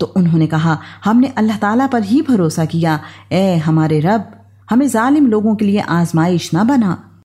تو انہوں نے کہا، ہم نے اللہ تعالیٰ پر ہی بھروسہ کیا۔ اے ہمارے رب، ہمیں ظالم لوگوں کے لیے آزمائش نہ بنا۔